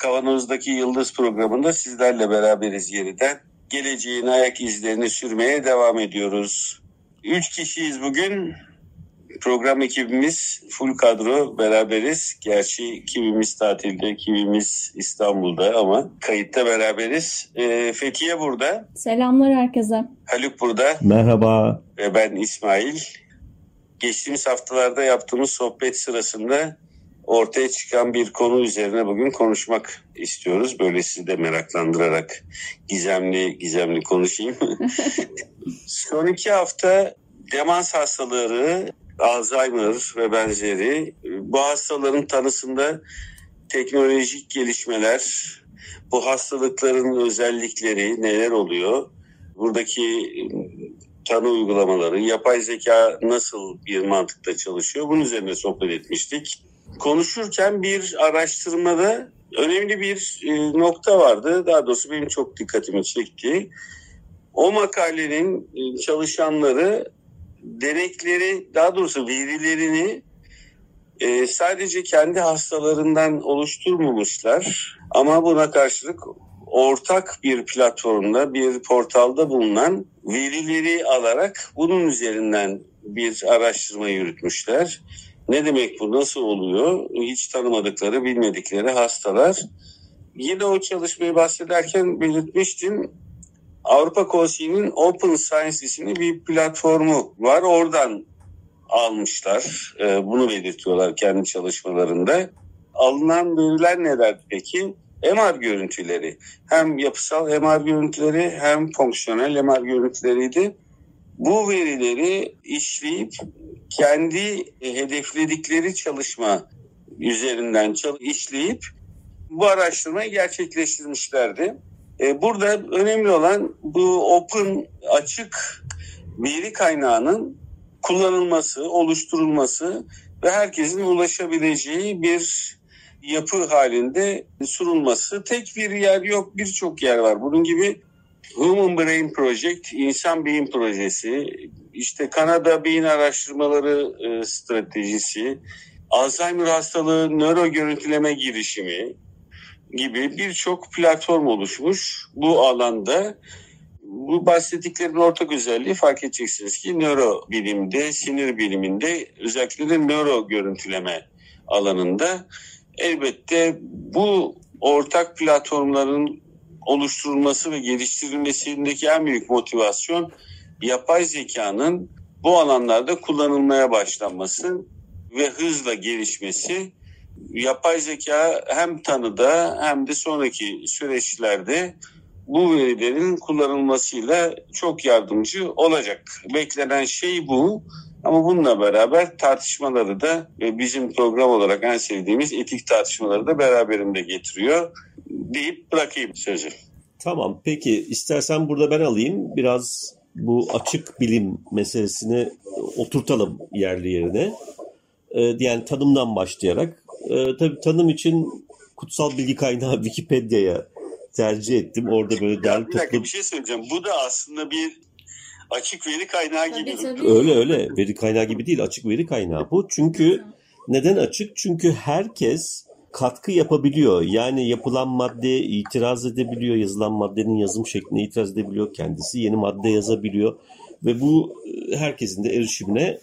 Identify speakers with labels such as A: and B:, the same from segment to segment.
A: Kavanoz'daki Yıldız programında sizlerle beraberiz yeniden. Geleceğin ayak izlerini sürmeye devam ediyoruz. Üç kişiyiz bugün. Program ekibimiz full kadro beraberiz. Gerçi kimimiz tatilde, kimimiz İstanbul'da ama kayıtta beraberiz. Ee, Fethiye burada.
B: Selamlar herkese.
A: Haluk burada.
C: Merhaba.
A: Ve ben İsmail. Geçtiğimiz haftalarda yaptığımız sohbet sırasında ortaya çıkan bir konu üzerine bugün konuşmak istiyoruz. Böyle sizi de meraklandırarak gizemli gizemli konuşayım. Son iki hafta demans hastaları, Alzheimer ve benzeri bu hastaların tanısında teknolojik gelişmeler, bu hastalıkların özellikleri neler oluyor? Buradaki tanı uygulamaları, yapay zeka nasıl bir mantıkta çalışıyor? Bunun üzerine sohbet etmiştik konuşurken bir araştırmada önemli bir e, nokta vardı. Daha doğrusu benim çok dikkatimi çekti. O makalenin e, çalışanları denekleri, daha doğrusu verilerini e, sadece kendi hastalarından oluşturmamışlar. Ama buna karşılık ortak bir platformda, bir portalda bulunan verileri alarak bunun üzerinden bir araştırma yürütmüşler. Ne demek bu? Nasıl oluyor? Hiç tanımadıkları, bilmedikleri hastalar. Yine o çalışmayı bahsederken belirtmiştim. Avrupa Konseyi'nin Open Science isimli bir platformu var. Oradan almışlar. Ee, bunu belirtiyorlar kendi çalışmalarında. Alınan veriler neler peki? MR görüntüleri. Hem yapısal MR görüntüleri hem fonksiyonel MR görüntüleriydi. Bu verileri işleyip kendi hedefledikleri çalışma üzerinden işleyip bu araştırmayı gerçekleştirmişlerdi. E, burada önemli olan bu open açık veri kaynağının kullanılması, oluşturulması ve herkesin ulaşabileceği bir yapı halinde sunulması. Tek bir yer yok, birçok yer var. Bunun gibi Human Brain Project, İnsan Beyin Projesi, işte Kanada Beyin Araştırmaları e, Stratejisi, Alzheimer hastalığı nöro görüntüleme girişimi gibi birçok platform oluşmuş bu alanda. Bu bahsettiklerin ortak özelliği fark edeceksiniz ki nöro bilimde, sinir biliminde özellikle de nöro görüntüleme alanında. Elbette bu ortak platformların oluşturulması ve geliştirilmesindeki en büyük motivasyon yapay zekanın bu alanlarda kullanılmaya başlanması ve hızla gelişmesi yapay zeka hem tanıda hem de sonraki süreçlerde bu verilerin kullanılmasıyla çok yardımcı olacak. Beklenen şey bu. Ama bununla beraber tartışmaları da bizim program olarak en sevdiğimiz etik tartışmaları da beraberinde getiriyor deyip bırakayım sözü.
C: Tamam peki istersen burada ben alayım biraz bu açık bilim meselesini oturtalım yerli yerine. Ee, yani tanımdan başlayarak. Ee, tabii tanım için kutsal bilgi kaynağı Wikipedia'ya tercih ettim. Orada böyle derli
A: toplu... Bir dakika bir şey söyleyeceğim. Bu da aslında bir açık veri kaynağı gibi.
C: Tabii, tabii. Öyle öyle. Veri kaynağı gibi değil. Açık veri kaynağı bu. Çünkü neden açık? Çünkü herkes katkı yapabiliyor. Yani yapılan maddeye itiraz edebiliyor, yazılan maddenin yazım şekline itiraz edebiliyor, kendisi yeni madde yazabiliyor ve bu e, herkesin de erişimine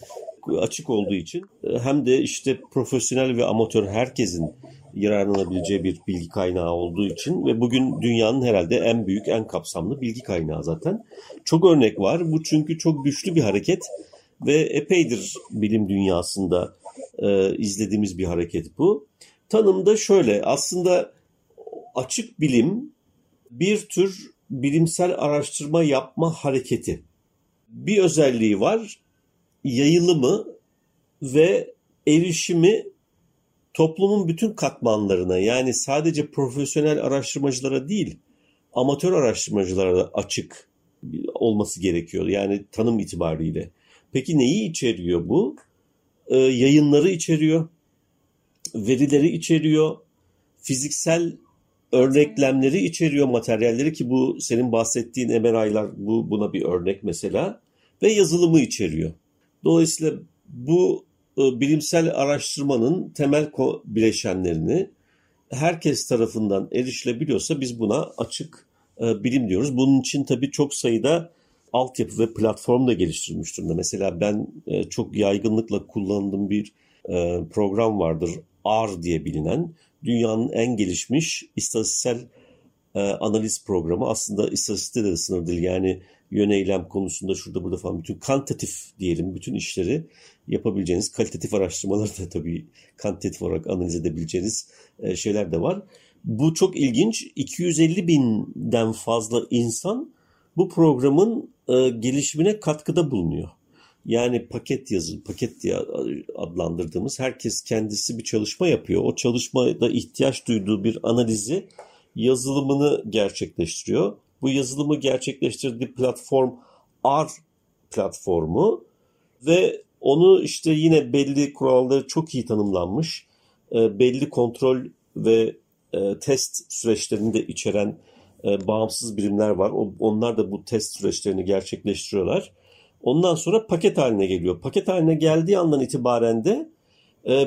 C: açık olduğu için e, hem de işte profesyonel ve amatör herkesin yararlanabileceği bir bilgi kaynağı olduğu için ve bugün dünyanın herhalde en büyük, en kapsamlı bilgi kaynağı zaten. Çok örnek var. Bu çünkü çok güçlü bir hareket ve epeydir bilim dünyasında e, izlediğimiz bir hareket bu. Tanımda şöyle aslında açık bilim bir tür bilimsel araştırma yapma hareketi. Bir özelliği var yayılımı ve erişimi toplumun bütün katmanlarına yani sadece profesyonel araştırmacılara değil amatör araştırmacılara da açık olması gerekiyor. Yani tanım itibariyle. Peki neyi içeriyor bu? Ee, yayınları içeriyor, verileri içeriyor, fiziksel örneklemleri içeriyor materyalleri ki bu senin bahsettiğin MRI'lar bu buna bir örnek mesela ve yazılımı içeriyor. Dolayısıyla bu e, bilimsel araştırmanın temel bileşenlerini herkes tarafından erişilebiliyorsa biz buna açık e, bilim diyoruz. Bunun için tabii çok sayıda altyapı ve platform da geliştirilmiş durumda. Mesela ben e, çok yaygınlıkla kullandığım bir program vardır. R diye bilinen dünyanın en gelişmiş istatistiksel analiz programı. Aslında istatistikte de sınır değil. Yani yöneylem konusunda şurada burada falan bütün kantitatif diyelim bütün işleri yapabileceğiniz kalitatif araştırmaları da tabii kantitatif olarak analiz edebileceğiniz e, şeyler de var. Bu çok ilginç. 250 binden fazla insan bu programın e, gelişimine katkıda bulunuyor. Yani paket yazı, paket diye adlandırdığımız herkes kendisi bir çalışma yapıyor. O çalışmada ihtiyaç duyduğu bir analizi yazılımını gerçekleştiriyor bu yazılımı gerçekleştirdiği platform R platformu ve onu işte yine belli kuralları çok iyi tanımlanmış, e, belli kontrol ve e, test süreçlerini de içeren e, bağımsız birimler var. onlar da bu test süreçlerini gerçekleştiriyorlar. Ondan sonra paket haline geliyor. Paket haline geldiği andan itibaren de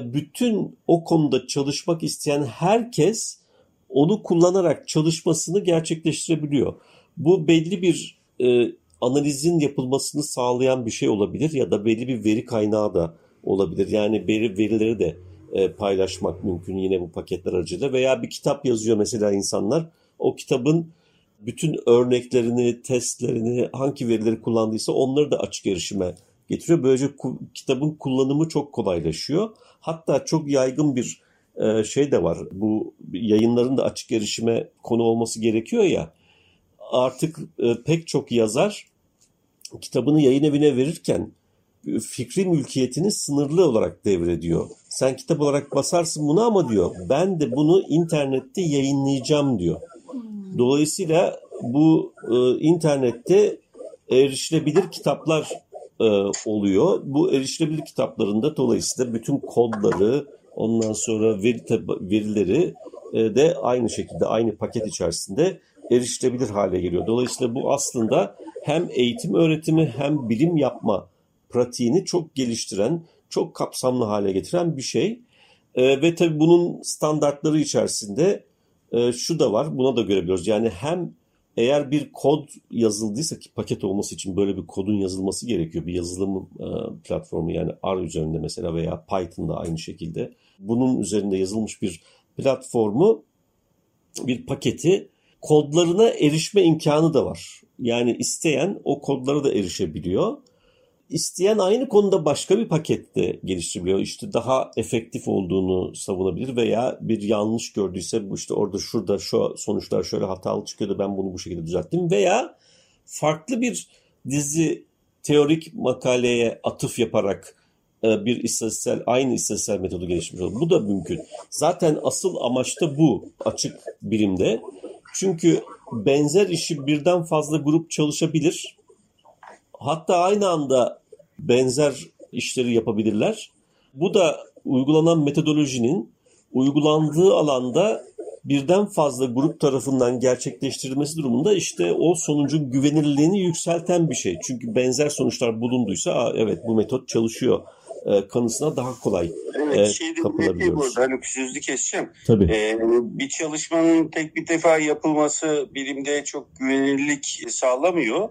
C: bütün o konuda çalışmak isteyen herkes onu kullanarak çalışmasını gerçekleştirebiliyor. Bu belli bir e, analizin yapılmasını sağlayan bir şey olabilir ya da belli bir veri kaynağı da olabilir. Yani veri, verileri de e, paylaşmak mümkün yine bu paketler aracılığıyla veya bir kitap yazıyor mesela insanlar. O kitabın bütün örneklerini, testlerini, hangi verileri kullandıysa onları da açık erişime getiriyor. Böylece kitabın kullanımı çok kolaylaşıyor. Hatta çok yaygın bir e, şey de var. Bu yayınların da açık erişime konu olması gerekiyor ya. Artık e, pek çok yazar kitabını yayın evine verirken e, fikri mülkiyetini sınırlı olarak devrediyor. Sen kitap olarak basarsın bunu ama diyor ben de bunu internette yayınlayacağım diyor. Dolayısıyla bu e, internette erişilebilir kitaplar e, oluyor. Bu erişilebilir kitaplarında dolayısıyla bütün kodları, Ondan sonra veri verileri e, de aynı şekilde aynı paket içerisinde erişilebilir hale geliyor. Dolayısıyla bu aslında hem eğitim öğretimi hem bilim yapma pratiğini çok geliştiren, çok kapsamlı hale getiren bir şey. E, ve tabii bunun standartları içerisinde e, şu da var, buna da görebiliyoruz. Yani hem eğer bir kod yazıldıysa ki paket olması için böyle bir kodun yazılması gerekiyor. Bir yazılım e, platformu yani R üzerinde mesela veya Python'da aynı şekilde. Bunun üzerinde yazılmış bir platformu, bir paketi kodlarına erişme imkanı da var. Yani isteyen o kodlara da erişebiliyor. İsteyen aynı konuda başka bir pakette geliştirebiliyor. İşte daha efektif olduğunu savunabilir veya bir yanlış gördüyse bu işte orada şurada şu sonuçlar şöyle hatalı çıkıyordu ben bunu bu şekilde düzelttim veya farklı bir dizi teorik makaleye atıf yaparak e, bir istatistiksel aynı istatistiksel metodu geliştirmiş olur. Bu da mümkün. Zaten asıl amaç da bu açık bilimde. Çünkü benzer işi birden fazla grup çalışabilir. Hatta aynı anda benzer işleri yapabilirler. Bu da uygulanan metodolojinin uygulandığı alanda birden fazla grup tarafından gerçekleştirilmesi durumunda işte o sonucun güvenilirliğini yükselten bir şey. Çünkü benzer sonuçlar bulunduysa evet bu metot çalışıyor e, kanısına daha kolay evet, e, şey kapılabiliyoruz.
A: Burada, hani sözlü keseceğim.
C: Tabii.
A: Ee, bir çalışmanın tek bir defa yapılması bilimde çok güvenilirlik sağlamıyor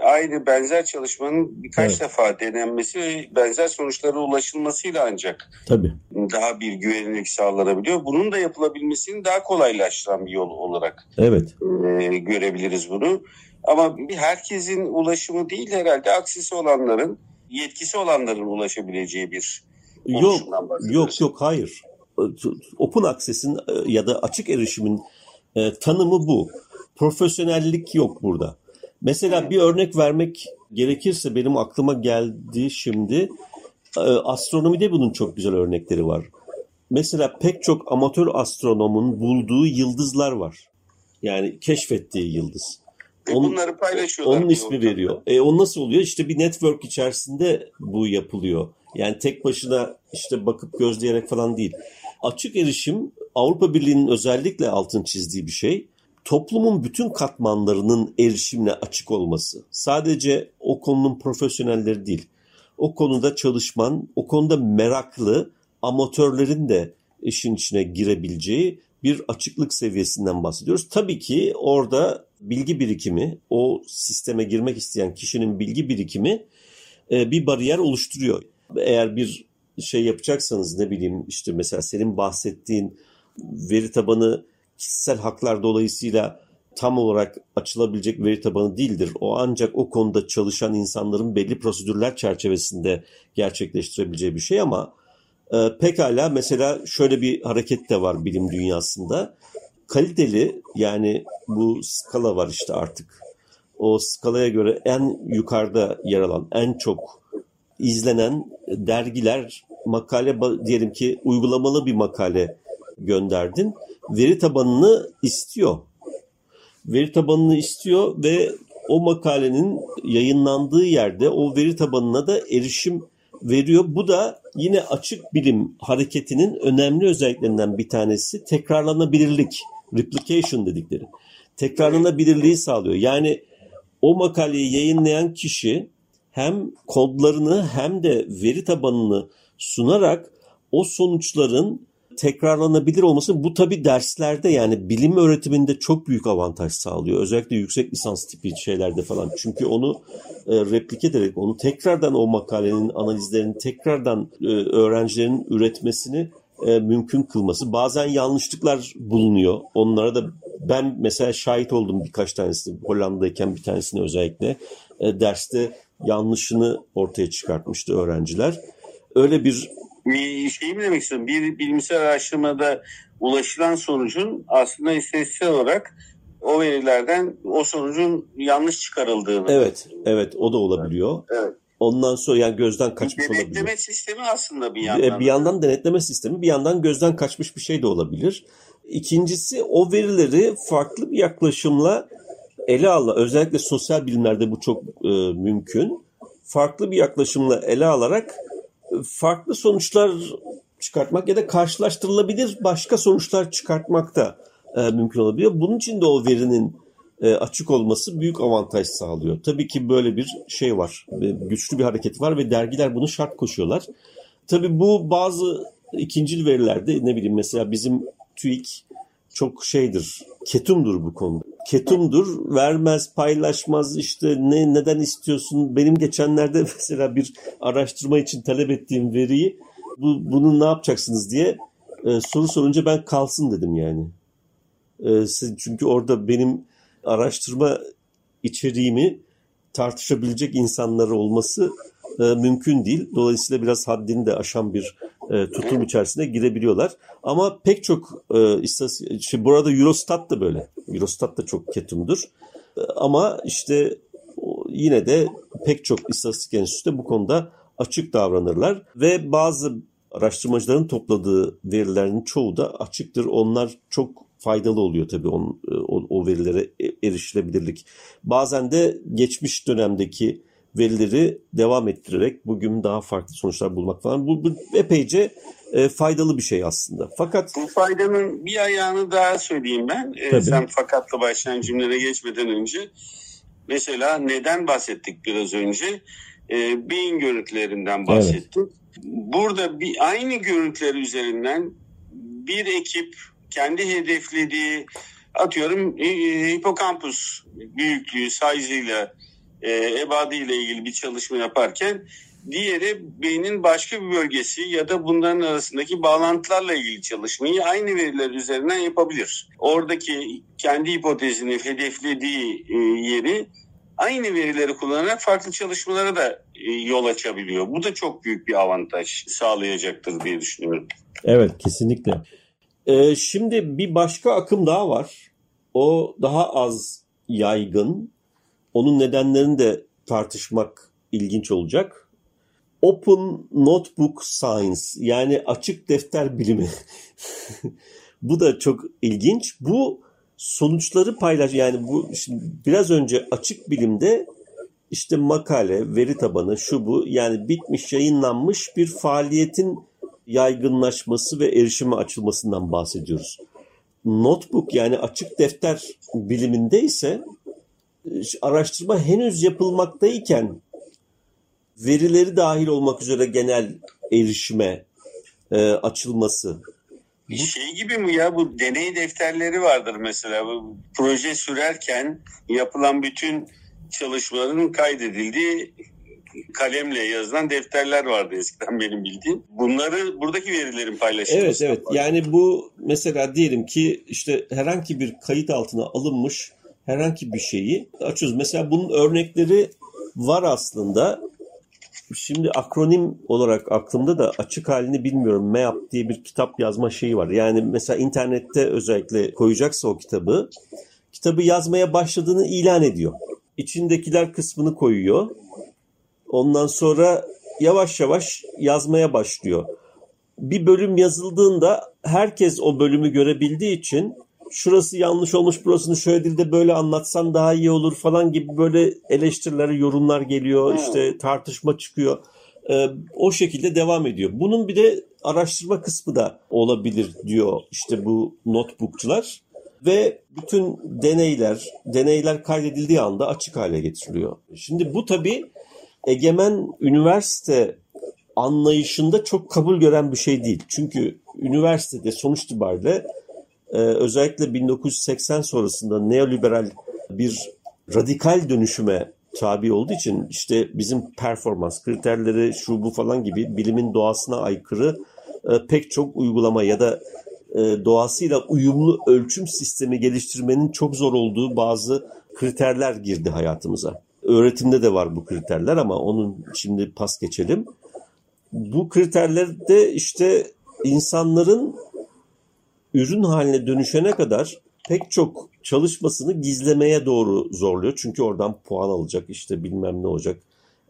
A: aynı benzer çalışmanın birkaç evet. defa denenmesi ve benzer sonuçlara ulaşılmasıyla ancak
C: Tabii.
A: daha bir güvenilirlik sağlanabiliyor. Bunun da yapılabilmesini daha kolaylaştıran bir yol olarak
C: evet.
A: e, görebiliriz bunu. Ama herkesin ulaşımı değil herhalde aksisi olanların, yetkisi olanların ulaşabileceği bir
C: Yok, yok, yok, hayır. Open Access'in e, ya da açık erişimin e, tanımı bu. Profesyonellik yok burada. Mesela bir örnek vermek gerekirse benim aklıma geldi şimdi. E, astronomide bunun çok güzel örnekleri var. mesela pek çok amatör astronomun bulduğu yıldızlar var. Yani keşfettiği yıldız. Onun-
A: bunları paylaşıyorlar.
C: Onun ismi
A: ortamda.
C: veriyor. E o nasıl oluyor? İşte bir network içerisinde bu yapılıyor. Yani tek başına işte bakıp gözleyerek falan değil. Açık erişim Avrupa Birliği'nin özellikle altın çizdiği bir şey. Toplumun bütün katmanlarının erişimine açık olması. Sadece o konunun profesyonelleri değil. O konuda çalışman, o konuda meraklı amatörlerin de işin içine girebileceği bir açıklık seviyesinden bahsediyoruz. Tabii ki orada bilgi birikimi, o sisteme girmek isteyen kişinin bilgi birikimi e, bir bariyer oluşturuyor. Eğer bir şey yapacaksanız ne bileyim işte mesela senin bahsettiğin veri tabanı kişisel haklar dolayısıyla tam olarak açılabilecek veri tabanı değildir. O ancak o konuda çalışan insanların belli prosedürler çerçevesinde gerçekleştirebileceği bir şey ama e, pekala mesela şöyle bir hareket de var bilim dünyasında. Kaliteli yani bu skala var işte artık. O skalaya göre en yukarıda yer alan, en çok izlenen dergiler makale diyelim ki uygulamalı bir makale gönderdin. Veri tabanını istiyor. Veri tabanını istiyor ve o makalenin yayınlandığı yerde o veri tabanına da erişim veriyor. Bu da yine açık bilim hareketinin önemli özelliklerinden bir tanesi tekrarlanabilirlik, replication dedikleri. Tekrarlanabilirliği sağlıyor. Yani o makaleyi yayınlayan kişi hem kodlarını hem de veri tabanını sunarak o sonuçların tekrarlanabilir olması bu tabi derslerde yani bilim öğretiminde çok büyük avantaj sağlıyor. Özellikle yüksek lisans tipi şeylerde falan. Çünkü onu e, replike ederek onu tekrardan o makalenin analizlerini tekrardan e, öğrencilerin üretmesini e, mümkün kılması. Bazen yanlışlıklar bulunuyor. Onlara da ben mesela şahit oldum birkaç tanesini Hollanda'dayken bir tanesine özellikle e, derste yanlışını ortaya çıkartmıştı öğrenciler. Öyle bir
A: Bir şey mi demek istiyorum? Bir bilimsel araştırmada ulaşılan sonucun aslında istatistiksel olarak o verilerden o sonucun yanlış çıkarıldığını.
C: evet evet o da olabiliyor.
A: Evet.
C: Ondan sonra yani gözden kaçmış olabiliyor.
A: denetleme sistemi aslında bir
C: E,
A: yandan.
C: Bir yandan denetleme sistemi, bir yandan gözden kaçmış bir şey de olabilir. İkincisi o verileri farklı bir yaklaşımla ele al. Özellikle sosyal bilimlerde bu çok e, mümkün. Farklı bir yaklaşımla ele alarak farklı sonuçlar çıkartmak ya da karşılaştırılabilir başka sonuçlar çıkartmak da e, mümkün olabiliyor. Bunun için de o verinin e, açık olması büyük avantaj sağlıyor. Tabii ki böyle bir şey var. ve Güçlü bir hareket var ve dergiler bunu şart koşuyorlar. Tabii bu bazı ikincil verilerde ne bileyim mesela bizim TÜİK çok şeydir, ketumdur bu konuda. Ketumdur, vermez, paylaşmaz işte ne neden istiyorsun? Benim geçenlerde mesela bir araştırma için talep ettiğim veriyi bu, bunu ne yapacaksınız diye e, soru sorunca ben kalsın dedim yani. E, çünkü orada benim araştırma içeriğimi tartışabilecek insanlar olması e, mümkün değil. Dolayısıyla biraz haddini de aşan bir e, tutum içerisine girebiliyorlar. Ama pek çok e, istatistik, işte burada Eurostat da böyle. Eurostat da çok ketumdur. E, ama işte yine de pek çok istatistik enstitüsü bu konuda açık davranırlar ve bazı araştırmacıların topladığı verilerin çoğu da açıktır. Onlar çok faydalı oluyor tabii on, o, o verilere e- erişilebilirlik. Bazen de geçmiş dönemdeki verileri devam ettirerek bugün daha farklı sonuçlar bulmak falan. Bu, bu epeyce e, faydalı bir şey aslında. Fakat
A: Bu faydanın bir ayağını daha söyleyeyim ben.
C: Tabii.
A: sen fakatla başlayan cümlelere geçmeden önce. Mesela neden bahsettik biraz önce? Ee, beyin görüntülerinden bahsettik. Burada bir aynı görüntüler üzerinden bir ekip kendi hedeflediği atıyorum e, e, hipokampus büyüklüğü, size'ıyla e, ebadıyla ilgili bir çalışma yaparken diğeri beynin başka bir bölgesi ya da bunların arasındaki bağlantılarla ilgili çalışmayı aynı veriler üzerinden yapabilir. Oradaki kendi hipotezini hedeflediği e, yeri aynı verileri kullanarak farklı çalışmalara da e, yol açabiliyor. Bu da çok büyük bir avantaj sağlayacaktır diye düşünüyorum.
C: Evet kesinlikle. Ee, şimdi bir başka akım daha var. O daha az yaygın. Onun nedenlerini de tartışmak ilginç olacak. Open Notebook Science yani açık defter bilimi. bu da çok ilginç. Bu sonuçları paylaş yani bu şimdi biraz önce açık bilimde işte makale, veri tabanı, şu bu yani bitmiş, yayınlanmış bir faaliyetin yaygınlaşması ve erişime açılmasından bahsediyoruz. Notebook yani açık defter biliminde ise araştırma henüz yapılmaktayken verileri dahil olmak üzere genel erişime e, açılması.
A: Bir şey gibi mi ya bu deney defterleri vardır mesela bu proje sürerken yapılan bütün çalışmaların kaydedildiği kalemle yazılan defterler vardı eskiden benim bildiğim. Bunları buradaki verilerin paylaşılması.
C: Evet evet yani bu mesela diyelim ki işte herhangi bir kayıt altına alınmış herhangi bir şeyi açıyoruz. Mesela bunun örnekleri var aslında. Şimdi akronim olarak aklımda da açık halini bilmiyorum. MEAP diye bir kitap yazma şeyi var. Yani mesela internette özellikle koyacaksa o kitabı, kitabı yazmaya başladığını ilan ediyor. İçindekiler kısmını koyuyor. Ondan sonra yavaş yavaş yazmaya başlıyor. Bir bölüm yazıldığında herkes o bölümü görebildiği için şurası yanlış olmuş burasını şöyle dilde böyle anlatsan daha iyi olur falan gibi böyle eleştiriler, yorumlar geliyor. Hmm. işte tartışma çıkıyor. Ee, o şekilde devam ediyor. Bunun bir de araştırma kısmı da olabilir diyor işte bu notebookçular. Ve bütün deneyler, deneyler kaydedildiği anda açık hale getiriliyor. Şimdi bu tabii egemen üniversite anlayışında çok kabul gören bir şey değil. Çünkü üniversitede sonuç itibariyle e, özellikle 1980 sonrasında neoliberal bir radikal dönüşüme tabi olduğu için işte bizim performans kriterleri şu bu falan gibi bilimin doğasına aykırı e, pek çok uygulama ya da e, doğasıyla uyumlu ölçüm sistemi geliştirmenin çok zor olduğu bazı kriterler girdi hayatımıza. Öğretimde de var bu kriterler ama onun şimdi pas geçelim. Bu kriterlerde işte insanların ürün haline dönüşene kadar pek çok çalışmasını gizlemeye doğru zorluyor. Çünkü oradan puan alacak işte bilmem ne olacak.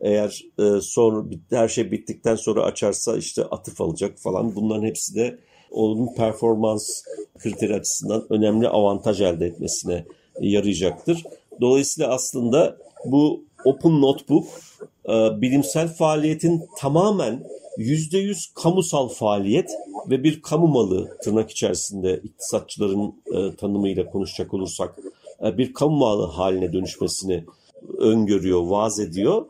C: Eğer e, sonra her şey bittikten sonra açarsa işte atıf alacak falan. Bunların hepsi de onun performans kriteri açısından önemli avantaj elde etmesine yarayacaktır. Dolayısıyla aslında bu Open Notebook e, bilimsel faaliyetin tamamen %100 kamusal faaliyet ve bir kamu malı tırnak içerisinde iktisatçıların e, tanımıyla konuşacak olursak e, bir kamu malı haline dönüşmesini öngörüyor, vaaz ediyor.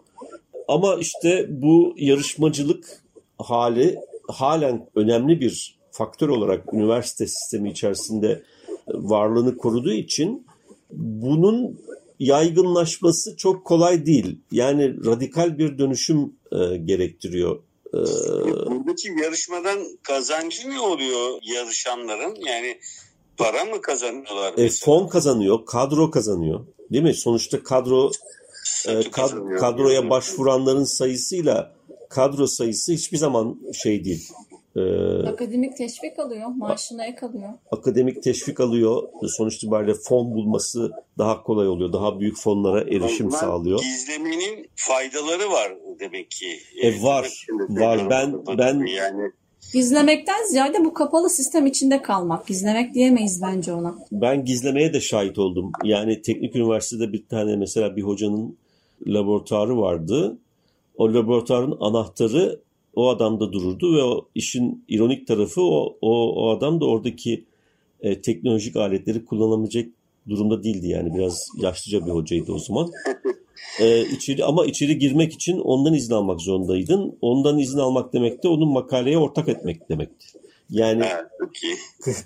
C: Ama işte bu yarışmacılık hali halen önemli bir faktör olarak üniversite sistemi içerisinde varlığını koruduğu için bunun yaygınlaşması çok kolay değil. Yani radikal bir dönüşüm e, gerektiriyor.
A: E, Buradaki yarışmadan kazancı ne oluyor yarışanların? Yani para mı kazanıyorlar?
C: E, fon kazanıyor, kadro kazanıyor. Değil mi? Sonuçta kadro e, kad, kadroya başvuranların sayısıyla kadro sayısı hiçbir zaman şey değil.
B: Ee, akademik teşvik alıyor, maaşına ek alıyor.
C: Akademik teşvik alıyor. Sonuç itibariyle fon bulması daha kolay oluyor. Daha büyük fonlara erişim Ondan sağlıyor.
A: Gizlemenin faydaları var demek ki.
C: E, var, var. Ben ben
B: yani Gizlemekten ziyade bu kapalı sistem içinde kalmak. Gizlemek diyemeyiz bence ona.
C: Ben gizlemeye de şahit oldum. Yani teknik üniversitede bir tane mesela bir hocanın laboratuvarı vardı. O laboratuvarın anahtarı o adamda dururdu ve o işin ironik tarafı o, o, o adam da oradaki e, teknolojik aletleri kullanamayacak durumda değildi yani biraz yaşlıca bir hocaydı o zaman. E, içeri, ama içeri girmek için ondan izin almak zorundaydın. Ondan izin almak demek de onun makaleye ortak etmek demekti. Yani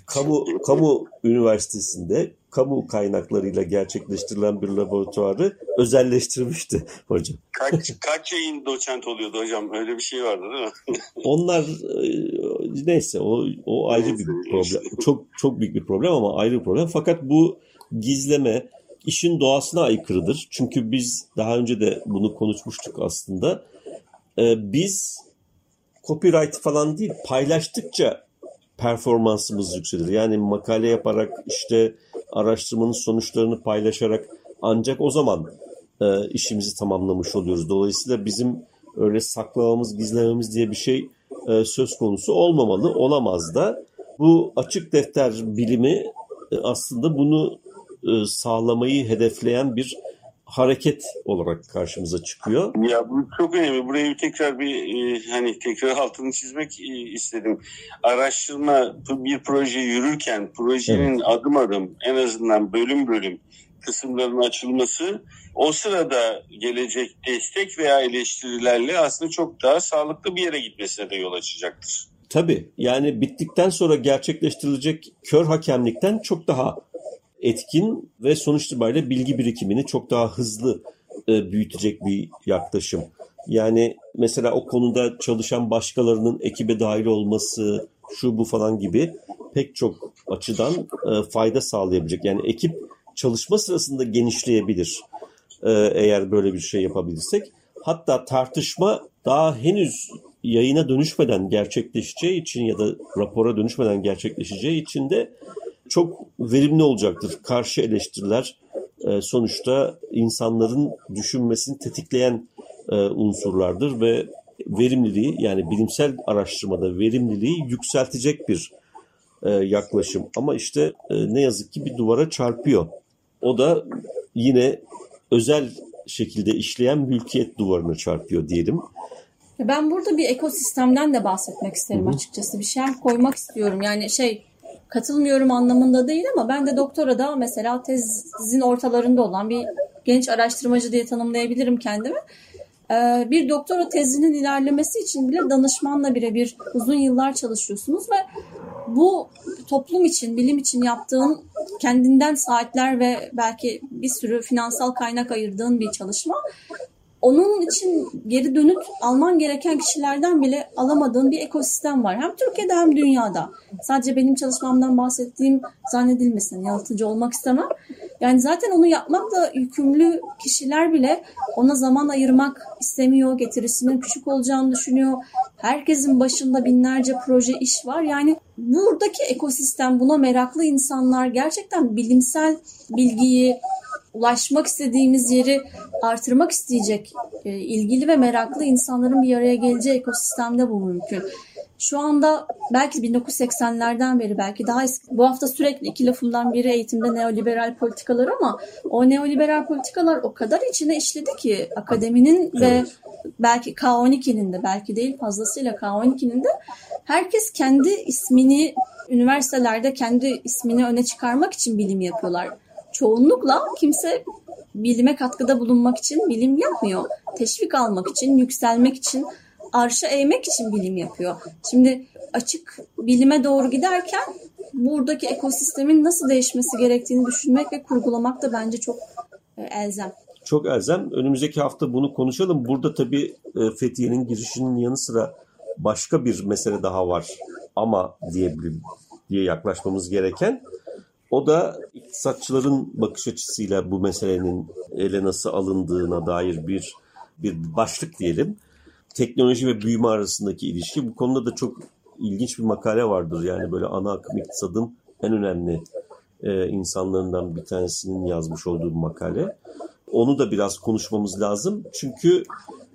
C: kamu kamu üniversitesinde kamu kaynaklarıyla gerçekleştirilen bir laboratuvarı özelleştirmişti hocam.
A: Kaç, kaç yayın doçent oluyordu hocam? Öyle bir şey vardı değil mi?
C: Onlar e, neyse o, o ayrı neyse, bir problem. Çok çok büyük bir problem ama ayrı bir problem. Fakat bu gizleme işin doğasına aykırıdır. Çünkü biz daha önce de bunu konuşmuştuk aslında. Ee, biz copyright falan değil paylaştıkça performansımız yükselir. Yani makale yaparak işte araştırmanın sonuçlarını paylaşarak ancak o zaman e, işimizi tamamlamış oluyoruz. Dolayısıyla bizim öyle saklamamız, gizlememiz diye bir şey e, söz konusu olmamalı, olamaz da. Bu açık defter bilimi e, aslında bunu e, sağlamayı hedefleyen bir hareket olarak karşımıza çıkıyor.
A: Ya bu çok önemli. Burayı tekrar bir e, hani tekrar altını çizmek e, istedim. Araştırma bir proje yürürken projenin adım adım en azından bölüm bölüm kısımların açılması o sırada gelecek destek veya eleştirilerle aslında çok daha sağlıklı bir yere gitmesine de yol açacaktır.
C: Tabii yani bittikten sonra gerçekleştirilecek kör hakemlikten çok daha etkin ve sonuç itibariyle bilgi birikimini çok daha hızlı e, büyütecek bir yaklaşım. Yani mesela o konuda çalışan başkalarının ekibe dahil olması, şu bu falan gibi pek çok açıdan e, fayda sağlayabilecek. Yani ekip çalışma sırasında genişleyebilir e, eğer böyle bir şey yapabilirsek. Hatta tartışma daha henüz yayına dönüşmeden gerçekleşeceği için ya da rapora dönüşmeden gerçekleşeceği için de çok verimli olacaktır. Karşı eleştiriler e, sonuçta insanların düşünmesini tetikleyen e, unsurlardır ve verimliliği yani bilimsel araştırmada verimliliği yükseltecek bir e, yaklaşım. Ama işte ne yazık ki bir duvara çarpıyor. O da yine özel şekilde işleyen mülkiyet duvarına çarpıyor diyelim.
B: Ben burada bir ekosistemden de bahsetmek isterim Hı-hı. açıkçası. Bir şey koymak istiyorum. Yani şey katılmıyorum anlamında değil ama ben de doktora da mesela tezin ortalarında olan bir genç araştırmacı diye tanımlayabilirim kendimi. Ee, bir doktora tezinin ilerlemesi için bile danışmanla birebir uzun yıllar çalışıyorsunuz ve bu toplum için, bilim için yaptığın kendinden saatler ve belki bir sürü finansal kaynak ayırdığın bir çalışma onun için geri dönüt alman gereken kişilerden bile alamadığın bir ekosistem var. Hem Türkiye'de hem dünyada. Sadece benim çalışmamdan bahsettiğim zannedilmesin. Yanıltıcı olmak istemem. Yani zaten onu yapmakla yükümlü kişiler bile ona zaman ayırmak istemiyor. Getirisinin küçük olacağını düşünüyor. Herkesin başında binlerce proje iş var. Yani buradaki ekosistem buna meraklı insanlar gerçekten bilimsel bilgiyi, ulaşmak istediğimiz yeri artırmak isteyecek e, ilgili ve meraklı insanların bir araya geleceği ekosistemde bu mümkün. Şu anda belki 1980'lerden beri belki daha eski. Bu hafta sürekli iki lafımdan biri eğitimde neoliberal politikalar ama o neoliberal politikalar o kadar içine işledi ki akademinin evet. ve belki K12'nin de belki değil fazlasıyla K12'nin de herkes kendi ismini üniversitelerde kendi ismini öne çıkarmak için bilim yapıyorlar çoğunlukla kimse bilime katkıda bulunmak için bilim yapmıyor. Teşvik almak için, yükselmek için, arşa eğmek için bilim yapıyor. Şimdi açık bilime doğru giderken buradaki ekosistemin nasıl değişmesi gerektiğini düşünmek ve kurgulamak da bence çok e, elzem.
C: Çok elzem. Önümüzdeki hafta bunu konuşalım. Burada tabii e, Fethiye'nin girişinin yanı sıra başka bir mesele daha var. Ama diye, diye yaklaşmamız gereken. O da iktisatçıların bakış açısıyla bu meselenin ele nasıl alındığına dair bir bir başlık diyelim. Teknoloji ve büyüme arasındaki ilişki. Bu konuda da çok ilginç bir makale vardır. Yani böyle ana akım iktisadın en önemli e, insanlarından bir tanesinin yazmış olduğu bir makale. Onu da biraz konuşmamız lazım. Çünkü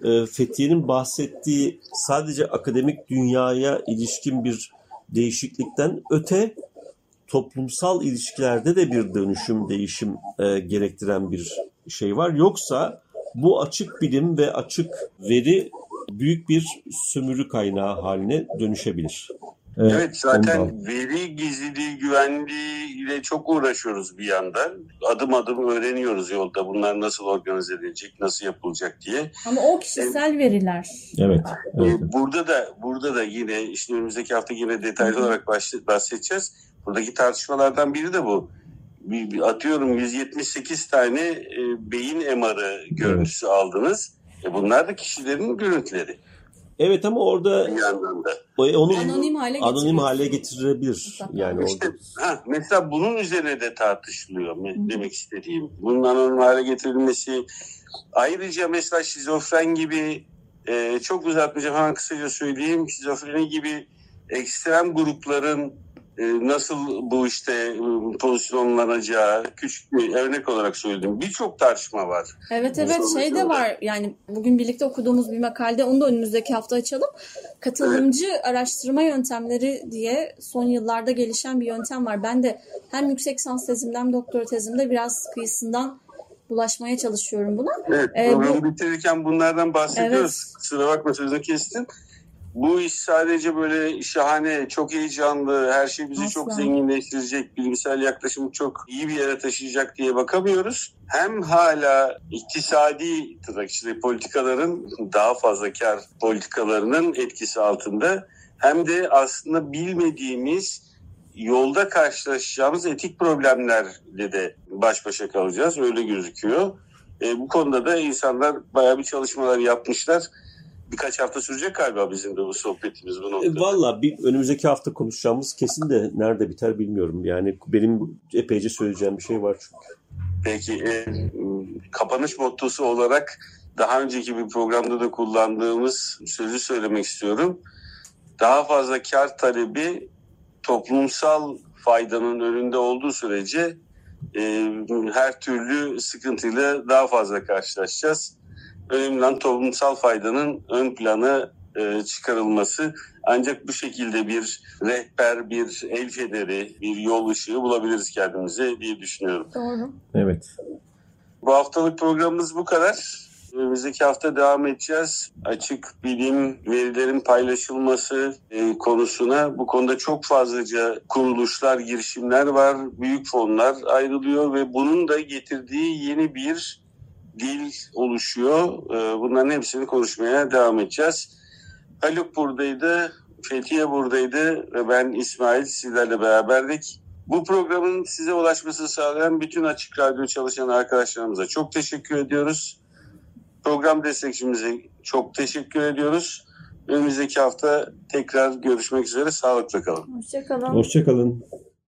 C: e, Fethiye'nin bahsettiği sadece akademik dünyaya ilişkin bir değişiklikten öte toplumsal ilişkilerde de bir dönüşüm, değişim e, gerektiren bir şey var. Yoksa bu açık bilim ve açık veri büyük bir sömürü kaynağı haline dönüşebilir.
A: Evet, evet zaten ondan. veri gizliliği, güvenliği ile çok uğraşıyoruz bir yandan. Adım adım öğreniyoruz yolda bunlar nasıl organize edilecek, nasıl yapılacak diye.
B: Ama o kişisel ee, veriler.
C: Evet. evet.
A: Burada da burada da yine işte önümüzdeki hafta yine detaylı Hı-hı. olarak bahsedeceğiz Buradaki tartışmalardan biri de bu. Atıyorum 178 tane e, beyin MR'ı görüntüsü evet. aldınız. E bunlar da kişilerin görüntüleri.
C: Evet ama orada
B: onu anonim hale,
C: anonim hale getirebilir. Yani
A: işte, orada. Ha, mesela bunun üzerine de tartışılıyor Hı. demek istediğim. Bunun anonim hale getirilmesi. Ayrıca mesela şizofren gibi e, çok uzatmayacağım hemen kısaca söyleyeyim. Şizofreni gibi ekstrem grupların e, nasıl bu işte e, pozisyonlanacağı küçük bir örnek olarak söyledim. Birçok tartışma var.
B: Evet evet şey de var yani bugün birlikte okuduğumuz bir makalede onu da önümüzdeki hafta açalım. Katılımcı araştırma yöntemleri diye son yıllarda gelişen bir yöntem var. Ben de hem yüksek lisans tezimde hem doktora tezimde biraz kıyısından bulaşmaya çalışıyorum buna.
A: Evet,
B: Ee,
A: programı bitirirken bunlardan bahsediyoruz.
B: Evet.
A: Kusura bakma sözünü kestim. Bu iş sadece böyle şahane, çok heyecanlı, her şey bizi
B: Asla.
A: çok zenginleştirecek, bilimsel yaklaşımı çok iyi bir yere taşıyacak diye bakamıyoruz. Hem hala iktisadi tırnak içinde politikaların daha fazla kar politikalarının etkisi altında hem de aslında bilmediğimiz yolda karşılaşacağımız etik problemlerle de baş başa kalacağız. Öyle gözüküyor. E, bu konuda da insanlar bayağı bir çalışmalar yapmışlar. Birkaç hafta sürecek galiba bizim de bu sohbetimiz bu
C: E,
A: noktada.
C: Valla bir önümüzdeki hafta konuşacağımız kesin de nerede biter bilmiyorum. Yani benim epeyce söyleyeceğim bir şey var çünkü.
A: Peki e, kapanış mottosu olarak daha önceki bir programda da kullandığımız sözü söylemek istiyorum. Daha fazla kar talebi toplumsal faydanın önünde olduğu sürece e, her türlü sıkıntıyla daha fazla karşılaşacağız. Önemli toplumsal faydanın ön plana e, çıkarılması. Ancak bu şekilde bir rehber, bir el feneri, bir yol ışığı bulabiliriz kendimize diye düşünüyorum.
B: Doğru.
C: Evet.
A: Bu haftalık programımız bu kadar. Önümüzdeki hafta devam edeceğiz. Açık bilim, verilerin paylaşılması e, konusuna bu konuda çok fazlaca kuruluşlar, girişimler var. Büyük fonlar ayrılıyor ve bunun da getirdiği yeni bir dil oluşuyor. E, bunların hepsini konuşmaya devam edeceğiz. Haluk buradaydı, Fethiye buradaydı ve ben İsmail sizlerle beraberdik. Bu programın size ulaşmasını sağlayan bütün Açık Radyo çalışan arkadaşlarımıza çok teşekkür ediyoruz. Program destekçimize çok teşekkür ediyoruz. Önümüzdeki hafta tekrar görüşmek üzere. Sağlıkla kalın.
B: Hoşçakalın.
C: Hoşçakalın.